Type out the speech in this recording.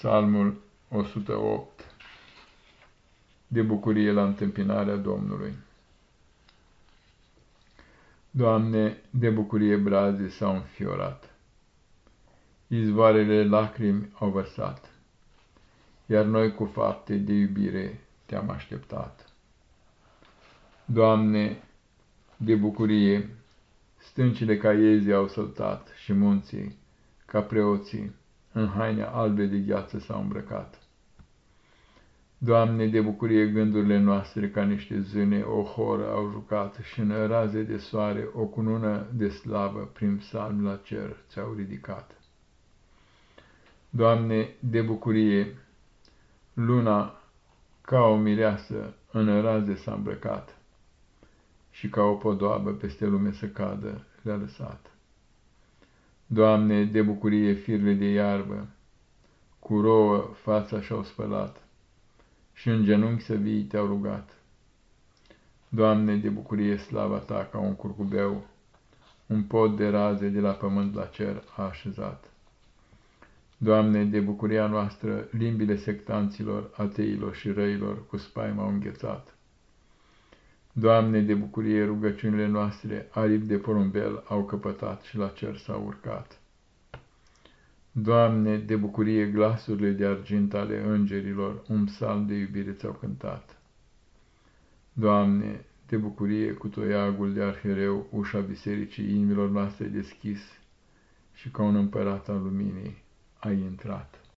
Psalmul 108 De bucurie la întâmpinarea Domnului. Doamne, de bucurie braze s-au înfiorat, izvoarele lacrimi au vărsat, iar noi cu fapte de iubire te-am așteptat. Doamne, de bucurie, stâncile ca iezii au săltat și munții, ca preoții, în haine albe de gheață s-au îmbrăcat. Doamne, de bucurie gândurile noastre ca niște zâne o horă au jucat și în raze de soare o cunună de slavă prin psalmi la cer ți-au ridicat. Doamne, de bucurie, luna ca o mireasă în raze s-a îmbrăcat și ca o podoabă peste lume să cadă le-a lăsat. Doamne, de bucurie firle de iarbă, cu rouă fața și-au spălat și în genunchi să vii te-au rugat. Doamne, de bucurie slava ta ca un curcubeu, un pod de raze de la pământ la cer a așezat. Doamne, de bucuria noastră, limbile sectanților, ateilor și răilor cu spaima au înghețat. Doamne, de bucurie rugăciunile noastre, aripi de porumbel au căpătat și la cer s-au urcat. Doamne, de bucurie glasurile de argint ale îngerilor, un psalm de iubire ți-au cântat. Doamne, de bucurie cu toiagul de arhereu, ușa bisericii inimilor noastre deschis și ca un împărat al luminii ai intrat.